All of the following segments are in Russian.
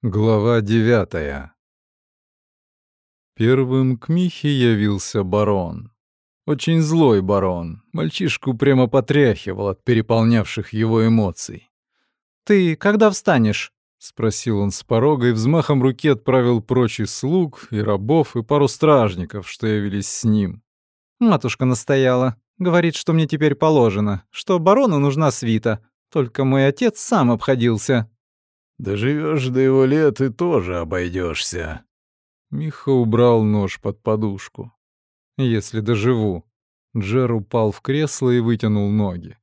Глава девятая Первым к Михе явился барон. Очень злой барон. Мальчишку прямо потряхивал от переполнявших его эмоций. «Ты когда встанешь?» — спросил он с порога и взмахом руки отправил прочь и слуг, и рабов, и пару стражников, что явились с ним. «Матушка настояла. Говорит, что мне теперь положено, что барону нужна свита. Только мой отец сам обходился». Доживешь до его лет и тоже обойдешься. Миха убрал нож под подушку. Если доживу. Джер упал в кресло и вытянул ноги.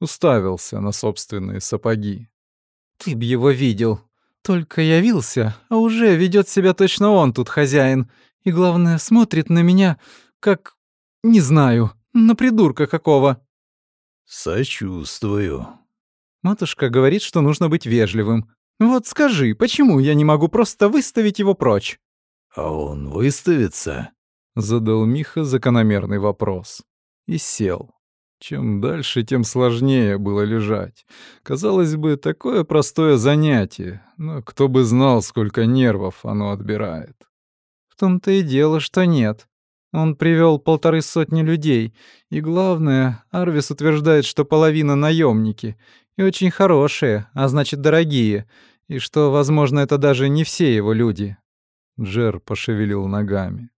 Уставился на собственные сапоги. Ты б его видел. Только явился, а уже ведет себя точно он тут хозяин. И главное, смотрит на меня, как... Не знаю, на придурка какого. Сочувствую. Матушка говорит, что нужно быть вежливым. Вот скажи, почему я не могу просто выставить его прочь? А он выставится? Задал Миха закономерный вопрос. И сел. Чем дальше, тем сложнее было лежать. Казалось бы, такое простое занятие, но кто бы знал, сколько нервов оно отбирает. В том-то и дело, что нет. Он привел полторы сотни людей, и главное, Арвис утверждает, что половина наемники, и очень хорошие, а значит дорогие, и что, возможно, это даже не все его люди. Джер пошевелил ногами.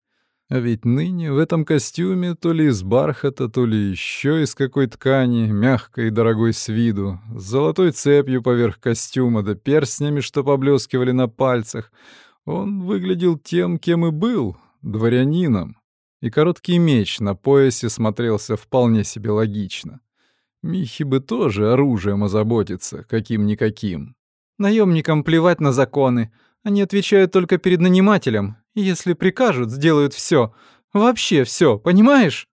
А ведь ныне в этом костюме то ли из бархата, то ли еще из какой ткани, мягкой и дорогой с виду, с золотой цепью поверх костюма да перстнями, что поблескивали на пальцах, он выглядел тем, кем и был, дворянином. И короткий меч на поясе смотрелся вполне себе логично. Михи бы тоже оружием озаботиться, каким-никаким. Наемникам плевать на законы. Они отвечают только перед нанимателем. Если прикажут, сделают все. Вообще все, понимаешь?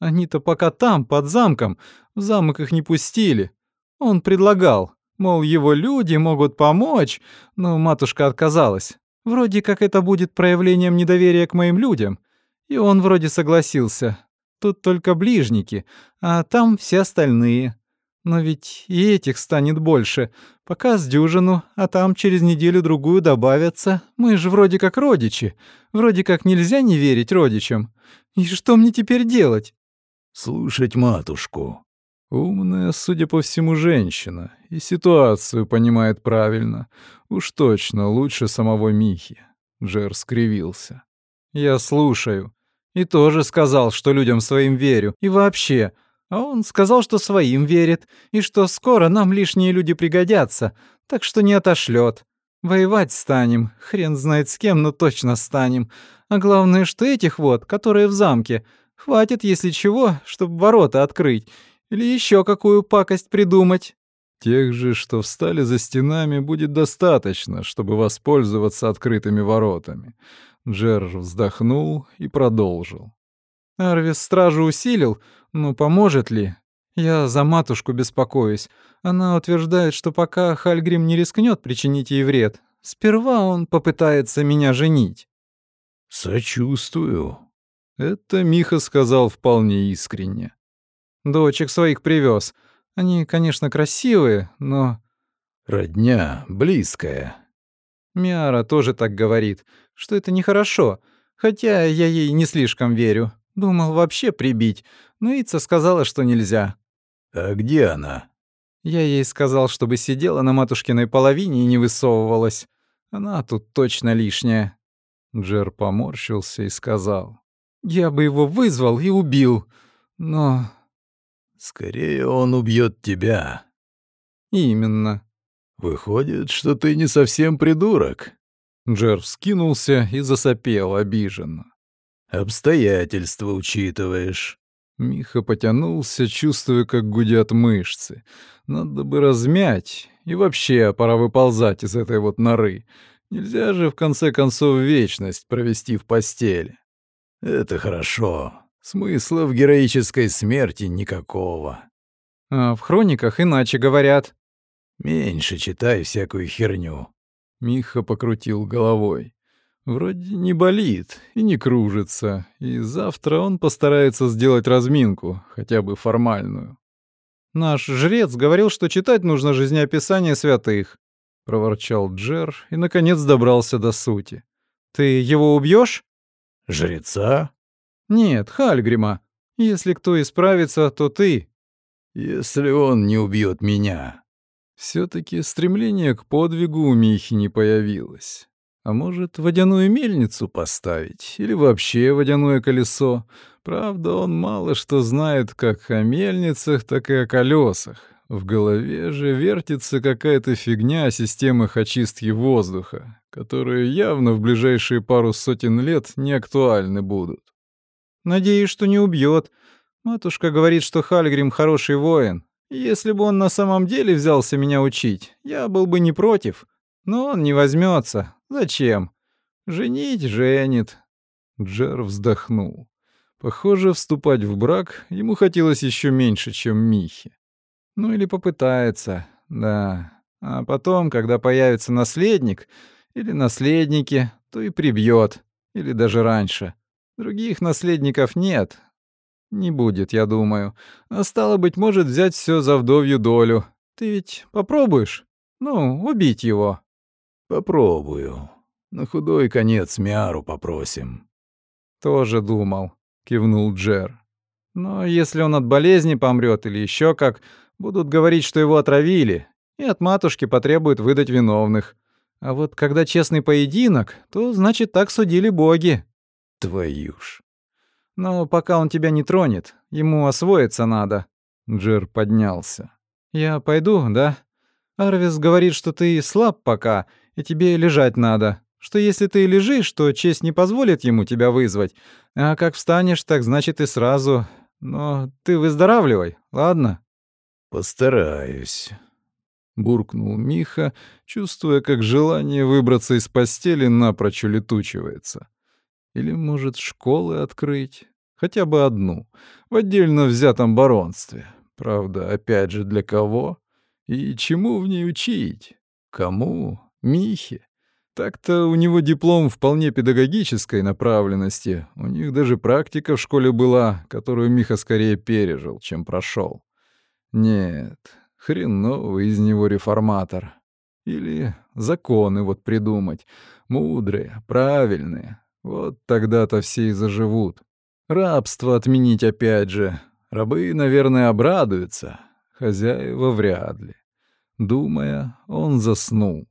Они-то пока там, под замком. В замок их не пустили. Он предлагал. Мол, его люди могут помочь, но матушка отказалась. Вроде как это будет проявлением недоверия к моим людям. И он вроде согласился. Тут только ближники, а там все остальные. Но ведь и этих станет больше. Пока с дюжину, а там через неделю-другую добавятся. Мы же вроде как родичи. Вроде как нельзя не верить родичам. И что мне теперь делать? Слушать матушку. Умная, судя по всему, женщина. И ситуацию понимает правильно. Уж точно лучше самого Михи. Джер скривился. Я слушаю. И тоже сказал, что людям своим верю. И вообще, а он сказал, что своим верит, и что скоро нам лишние люди пригодятся, так что не отошлет. Воевать станем, хрен знает с кем, но точно станем. А главное, что этих вот, которые в замке, хватит, если чего, чтобы ворота открыть. Или еще какую пакость придумать. Тех же, что встали за стенами, будет достаточно, чтобы воспользоваться открытыми воротами. Джер вздохнул и продолжил. Арвис стражу усилил, но поможет ли? Я за матушку беспокоюсь. Она утверждает, что пока Хальгрим не рискнет причинить ей вред, сперва он попытается меня женить. Сочувствую. Это Миха сказал вполне искренне. Дочек своих привез. Они, конечно, красивые, но... Родня близкая. Миара тоже так говорит, что это нехорошо, хотя я ей не слишком верю. Думал вообще прибить, но Ица сказала, что нельзя. «А где она?» Я ей сказал, чтобы сидела на матушкиной половине и не высовывалась. Она тут точно лишняя. Джер поморщился и сказал. «Я бы его вызвал и убил, но...» «Скорее он убьет тебя». «Именно». «Выходит, что ты не совсем придурок». Джер вскинулся и засопел обиженно. Обстоятельства учитываешь. Миха потянулся, чувствуя, как гудят мышцы. Надо бы размять. И вообще, пора выползать из этой вот норы. Нельзя же, в конце концов, вечность провести в постели. Это хорошо. Смысла в героической смерти никакого. А в хрониках иначе говорят. Меньше читай всякую херню. Миха покрутил головой. Вроде не болит и не кружится, и завтра он постарается сделать разминку, хотя бы формальную. Наш жрец говорил, что читать нужно жизнеописание святых. — проворчал Джер и, наконец, добрался до сути. «Ты его убьешь? «Жреца?» «Нет, Хальгрима. Если кто исправится, то ты». «Если он не убьет меня». все таки стремление к подвигу у Михи не появилось. А может, водяную мельницу поставить? Или вообще водяное колесо? Правда, он мало что знает как о мельницах, так и о колесах. В голове же вертится какая-то фигня о системах очистки воздуха, которые явно в ближайшие пару сотен лет не актуальны будут. «Надеюсь, что не убьет. Матушка говорит, что Хальгрим хороший воин. Если бы он на самом деле взялся меня учить, я был бы не против. Но он не возьмется. Зачем? Женить женит». Джер вздохнул. Похоже, вступать в брак ему хотелось еще меньше, чем Михе. Ну или попытается, да. А потом, когда появится наследник или наследники, то и прибьет, или даже раньше. Других наследников нет. Не будет, я думаю. А стало быть, может взять все за вдовью долю. Ты ведь попробуешь? Ну, убить его. Попробую. На худой конец Миару попросим. Тоже думал, кивнул Джер. Но если он от болезни помрет или еще как, Будут говорить, что его отравили, и от матушки потребуют выдать виновных. А вот когда честный поединок, то значит так судили боги. Твою ж. Но пока он тебя не тронет, ему освоиться надо. Джер поднялся. Я пойду, да? Арвис говорит, что ты слаб пока, и тебе лежать надо. Что если ты лежишь, то честь не позволит ему тебя вызвать. А как встанешь, так значит и сразу. Но ты выздоравливай, ладно? «Постараюсь», — буркнул Миха, чувствуя, как желание выбраться из постели напрочь улетучивается. Или, может, школы открыть? Хотя бы одну, в отдельно взятом баронстве. Правда, опять же, для кого? И чему в ней учить? Кому? Михе? Так-то у него диплом вполне педагогической направленности. У них даже практика в школе была, которую Миха скорее пережил, чем прошел. Нет, хреновый из него реформатор. Или законы вот придумать. Мудрые, правильные. Вот тогда-то все и заживут. Рабство отменить опять же. Рабы, наверное, обрадуются. Хозяева вряд ли. Думая, он заснул.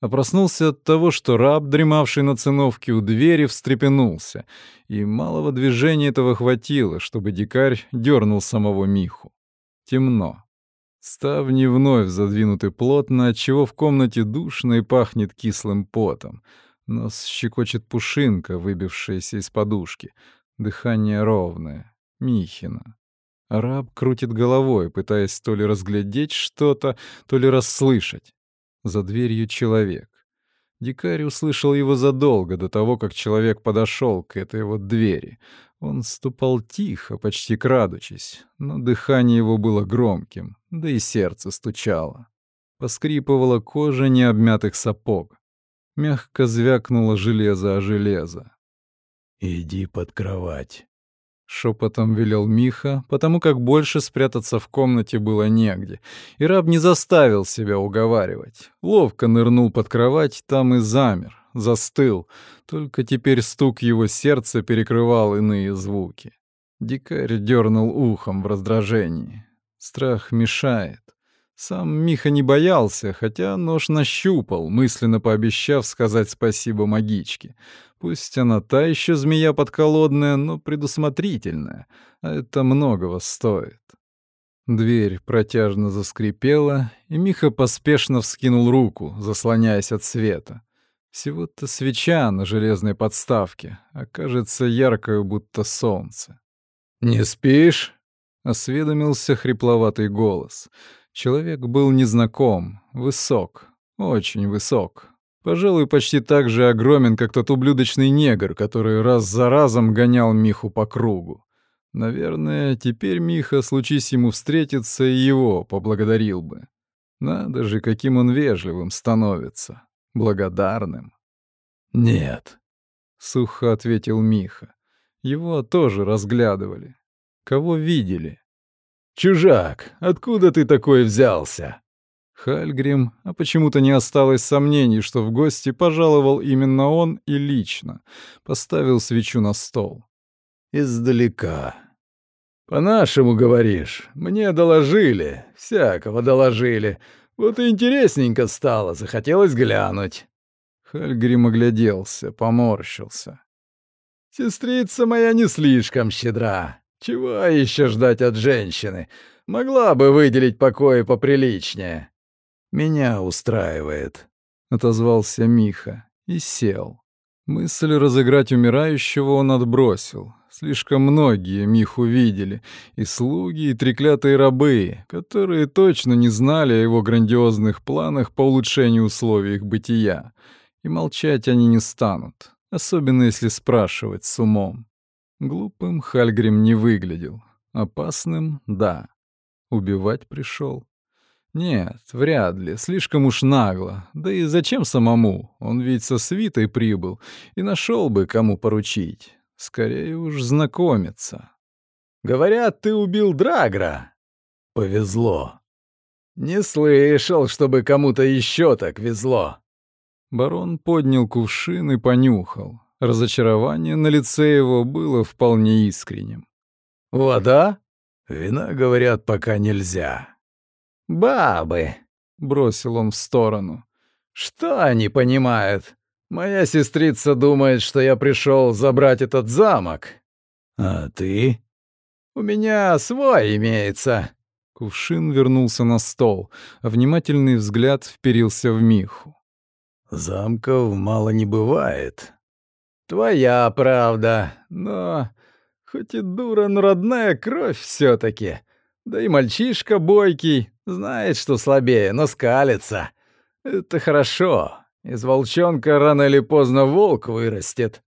А проснулся от того, что раб, дремавший на циновке у двери, встрепенулся, и малого движения этого хватило, чтобы дикарь дернул самого Миху. Темно. Ставни вновь задвинуты плотно, отчего в комнате душно и пахнет кислым потом. Нос щекочет пушинка, выбившаяся из подушки. Дыхание ровное. Михина. Араб крутит головой, пытаясь то ли разглядеть что-то, то ли расслышать. За дверью человек. Дикарь услышал его задолго до того, как человек подошел к этой вот двери. Он ступал тихо, почти крадучись, но дыхание его было громким, да и сердце стучало. Поскрипывала кожа необмятых сапог. Мягко звякнуло железо о железо. «Иди под кровать», — шепотом велел Миха, потому как больше спрятаться в комнате было негде, и раб не заставил себя уговаривать. Ловко нырнул под кровать, там и замер, застыл, только теперь стук его сердца перекрывал иные звуки. Дикарь дернул ухом в раздражении. Страх мешает. Сам Миха не боялся, хотя нож нащупал, мысленно пообещав сказать спасибо магичке. Пусть она та еще змея подколодная, но предусмотрительная, а это многого стоит. Дверь протяжно заскрипела, и Миха поспешно вскинул руку, заслоняясь от света. Всего-то свеча на железной подставке, а кажется яркою, будто солнце. «Не спишь?» — осведомился хрипловатый голос. Человек был незнаком, высок, очень высок. Пожалуй, почти так же огромен, как тот ублюдочный негр, который раз за разом гонял Миху по кругу. Наверное, теперь Миха, случись ему встретиться, и его поблагодарил бы. Надо же, каким он вежливым становится благодарным. «Нет», — сухо ответил Миха. Его тоже разглядывали. Кого видели? «Чужак, откуда ты такой взялся?» Хальгрим, а почему-то не осталось сомнений, что в гости пожаловал именно он и лично, поставил свечу на стол. «Издалека. По-нашему, говоришь, мне доложили, всякого доложили. Вот и интересненько стало, захотелось глянуть». Хальгрим огляделся, поморщился. «Сестрица моя не слишком щедра. Чего еще ждать от женщины? Могла бы выделить покои поприличнее. Меня устраивает», — отозвался Миха и сел. Мысль разыграть умирающего он отбросил. Слишком многие Миху видели, и слуги, и треклятые рабы, которые точно не знали о его грандиозных планах по улучшению условий их бытия. И молчать они не станут, особенно если спрашивать с умом. Глупым Хальгрим не выглядел. Опасным — да. Убивать пришел. Нет, вряд ли, слишком уж нагло. Да и зачем самому? Он ведь со свитой прибыл и нашел бы, кому поручить. Скорее уж знакомиться. «Говорят, ты убил Драгра». «Повезло». «Не слышал, чтобы кому-то еще так везло». Барон поднял кувшин и понюхал. Разочарование на лице его было вполне искренним. «Вода? Вина, говорят, пока нельзя». «Бабы!» — бросил он в сторону. «Что они понимают? Моя сестрица думает, что я пришел забрать этот замок». «А ты?» «У меня свой имеется». Кувшин вернулся на стол, а внимательный взгляд вперился в Миху. «Замков мало не бывает». «Твоя правда, но хоть и дура, но родная кровь все таки Да и мальчишка бойкий, знает, что слабее, но скалится. Это хорошо. Из волчонка рано или поздно волк вырастет.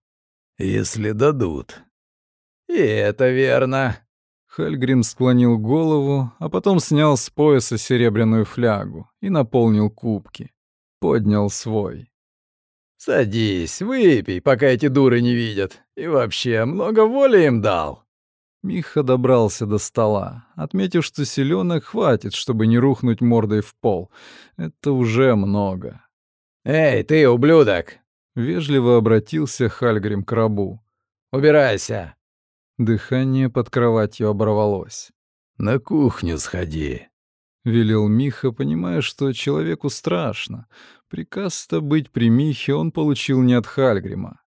Если дадут». «И это верно», Хальгрим склонил голову, а потом снял с пояса серебряную флягу и наполнил кубки. Поднял свой. «Садись, выпей, пока эти дуры не видят. И вообще, много воли им дал». Миха добрался до стола, отметив, что селенок хватит, чтобы не рухнуть мордой в пол. Это уже много. «Эй, ты, ублюдок!» — вежливо обратился Хальгрим к рабу. «Убирайся!» Дыхание под кроватью оборвалось. «На кухню сходи», — велел Миха, понимая, что человеку страшно. Приказ-то быть при Михе он получил не от Хальгрима.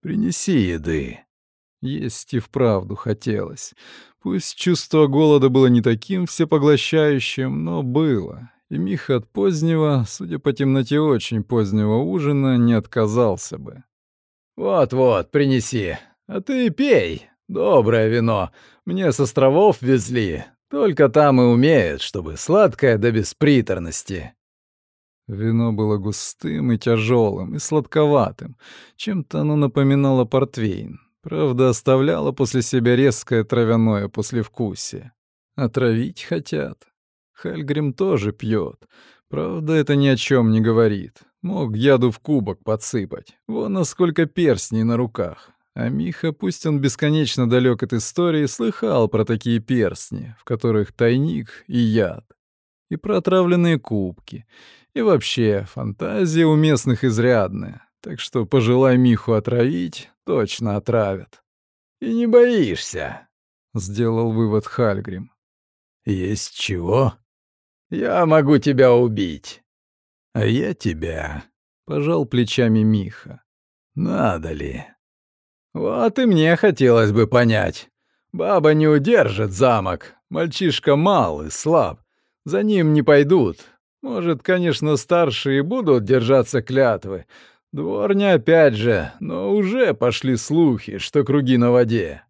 «Принеси еды». Есть и вправду хотелось. Пусть чувство голода было не таким всепоглощающим, но было. И Миха от позднего, судя по темноте очень позднего ужина, не отказался бы. «Вот-вот, принеси. А ты пей. Доброе вино. Мне с островов везли. Только там и умеют, чтобы сладкое да без приторности». Вино было густым и тяжелым, и сладковатым. Чем-то оно напоминало портвейн. Правда, оставляло после себя резкое травяное послевкусие. Отравить хотят. Хальгрим тоже пьет. Правда, это ни о чем не говорит. Мог яду в кубок подсыпать. Вон насколько перстней на руках. А Миха, пусть он бесконечно далек от истории, слыхал про такие перстни, в которых тайник и яд. И про отравленные кубки, и вообще, фантазия у местных изрядная, так что пожелай Миху отравить, точно отравят. «И не боишься», — сделал вывод Хальгрим. «Есть чего? Я могу тебя убить. А я тебя», — пожал плечами Миха. «Надо ли?» «Вот и мне хотелось бы понять. Баба не удержит замок, мальчишка мал и слаб. За ним не пойдут, может, конечно, старшие будут держаться клятвы. Дворня опять же, но уже пошли слухи, что круги на воде.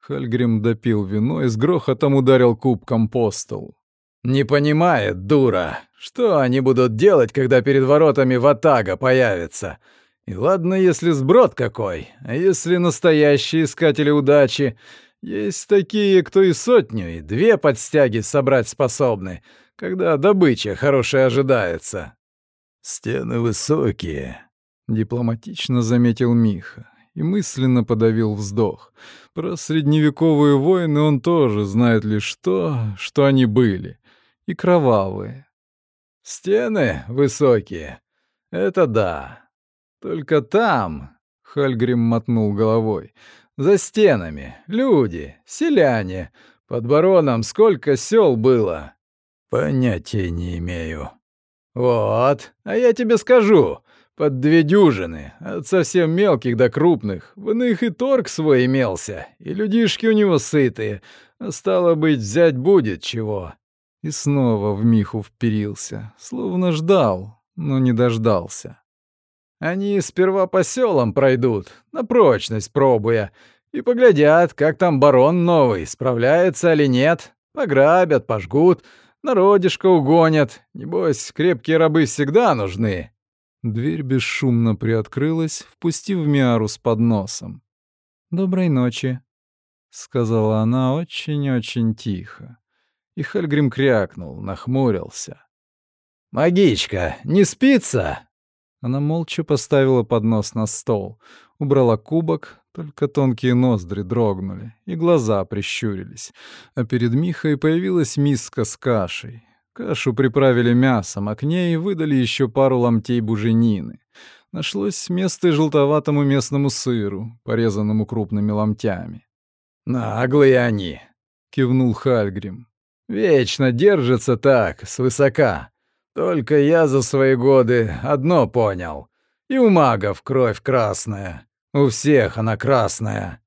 Хальгрим допил вино и с грохотом ударил кубком по столу. «Не понимает, дура. Что они будут делать, когда перед воротами ватага появится? И ладно, если сброд какой, а если настоящие искатели удачи? Есть такие, кто и сотню, и две подстяги собрать способны когда добыча хорошая ожидается. Стены высокие, дипломатично заметил Миха и мысленно подавил вздох. Про средневековые войны он тоже знает лишь то, что они были, и кровавые. Стены высокие. Это да. Только там, — Хальгрим мотнул головой, — за стенами люди, селяне. Под бароном сколько сел было? Понятия не имею. Вот, а я тебе скажу. Под две дюжины, от совсем мелких до крупных. В иных и торг свой имелся, и людишки у него сытые. Стало быть, взять будет чего. И снова в Миху вперился, словно ждал, но не дождался. Они сперва по селам пройдут, на прочность пробуя, и поглядят, как там барон новый, справляется или нет. Пограбят, пожгут, народишко угонят. Небось, крепкие рабы всегда нужны. Дверь бесшумно приоткрылась, впустив Миару с подносом. «Доброй ночи», — сказала она очень-очень тихо. И Хальгрим крякнул, нахмурился. «Магичка, не спится?» Она молча поставила поднос на стол, убрала кубок, только тонкие ноздри дрогнули, и глаза прищурились. А перед Михой появилась миска с кашей, Кашу приправили мясом, а к ней выдали еще пару ломтей буженины. Нашлось место и желтоватому местному сыру, порезанному крупными ломтями. «Наглые они!» — кивнул Хальгрим. «Вечно держатся так, свысока. Только я за свои годы одно понял. И у магов кровь красная. У всех она красная».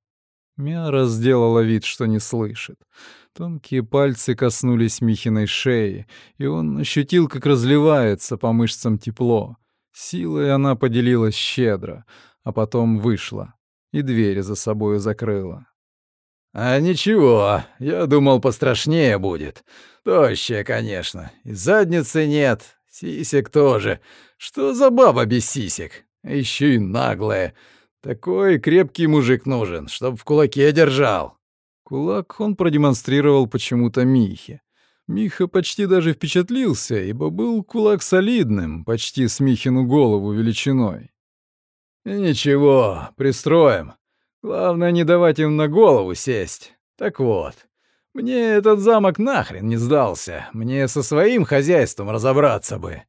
Мяра сделала вид, что не слышит. Тонкие пальцы коснулись Михиной шеи, и он ощутил, как разливается по мышцам тепло. Силой она поделилась щедро, а потом вышла и дверь за собою закрыла. «А ничего, я думал, пострашнее будет. Тощая, конечно, и задницы нет, сисек тоже. Что за баба без сисек? Еще и наглая. Такой крепкий мужик нужен, чтоб в кулаке держал». Кулак он продемонстрировал почему-то Михе. Миха почти даже впечатлился, ибо был кулак солидным, почти с Михину голову величиной. «Ничего, пристроим. Главное, не давать им на голову сесть. Так вот, мне этот замок нахрен не сдался. Мне со своим хозяйством разобраться бы».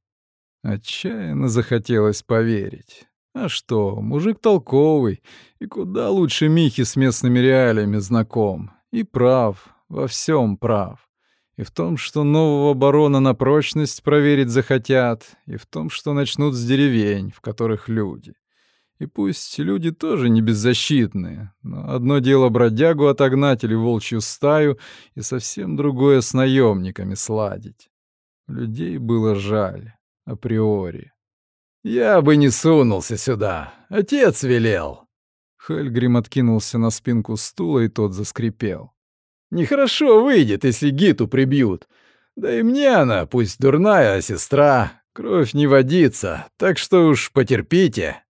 Отчаянно захотелось поверить. А что, мужик толковый, и куда лучше Михи с местными реалиями знаком. И прав, во всем прав. И в том, что нового барона на прочность проверить захотят, и в том, что начнут с деревень, в которых люди. И пусть люди тоже не беззащитные, но одно дело бродягу отогнать или волчью стаю, и совсем другое с наемниками сладить. Людей было жаль, априори. «Я бы не сунулся сюда. Отец велел». Хельгрим откинулся на спинку стула, и тот заскрипел. «Нехорошо выйдет, если Гиту прибьют. Да и мне она, пусть дурная, а сестра. Кровь не водится, так что уж потерпите».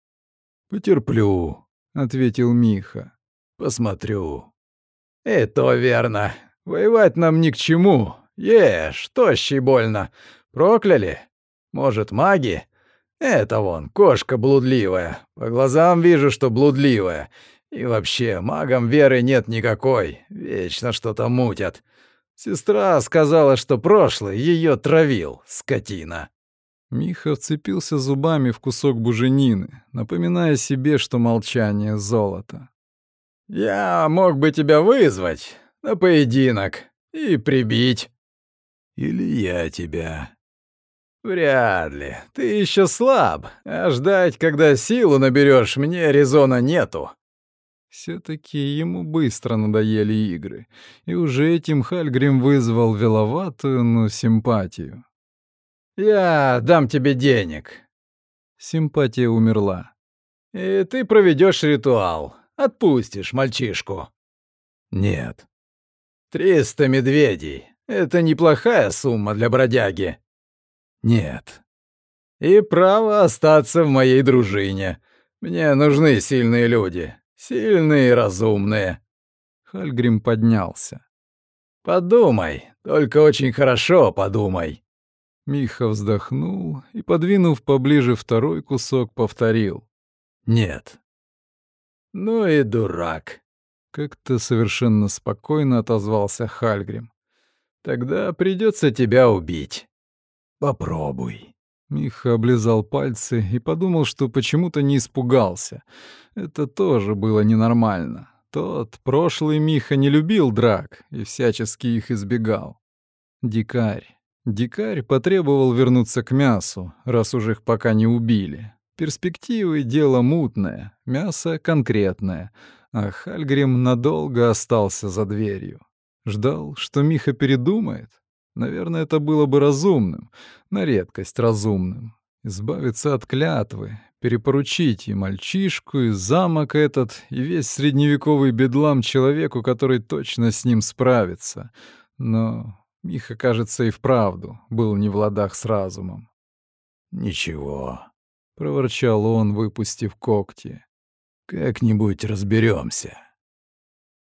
«Потерплю», — ответил Миха. «Посмотрю». «И то верно. Воевать нам ни к чему. Ешь, тощий больно. Прокляли? Может, маги? Это вон, кошка блудливая. По глазам вижу, что блудливая. И вообще, магам веры нет никакой. Вечно что-то мутят. Сестра сказала, что прошлый ее травил, скотина. Миха вцепился зубами в кусок буженины, напоминая себе, что молчание — золото. «Я мог бы тебя вызвать на поединок и прибить. Или я тебя», «Вряд ли. Ты еще слаб, а ждать, когда силу наберешь, мне резона нету». Все-таки ему быстро надоели игры, и уже этим Хальгрим вызвал веловатую, но симпатию. «Я дам тебе денег». Симпатия умерла. «И ты проведешь ритуал. Отпустишь мальчишку». «Нет». «Триста медведей. Это неплохая сумма для бродяги». Нет. И право остаться в моей дружине. Мне нужны сильные люди. Сильные и разумные. Хальгрим поднялся. Подумай, только очень хорошо подумай. Миха вздохнул и, подвинув поближе второй кусок, повторил. «Нет». «Ну и дурак», — как-то совершенно спокойно отозвался Хальгрим. «Тогда придется тебя убить». Попробуй». Миха облизал пальцы и подумал, что почему-то не испугался. Это тоже было ненормально. Тот, прошлый Миха, не любил драк и всячески их избегал. Дикарь. Дикарь потребовал вернуться к мясу, раз уж их пока не убили. Перспективы — дело мутное, мясо — конкретное, а Хальгрим надолго остался за дверью. Ждал, что Миха передумает, Наверное, это было бы разумным, на редкость разумным. Избавиться от клятвы, перепоручить и мальчишку, и замок этот, и весь средневековый бедлам человеку, который точно с ним справится. Но Миха, кажется, и вправду был не в ладах с разумом. «Ничего», — проворчал он, выпустив когти. «Как-нибудь разберемся.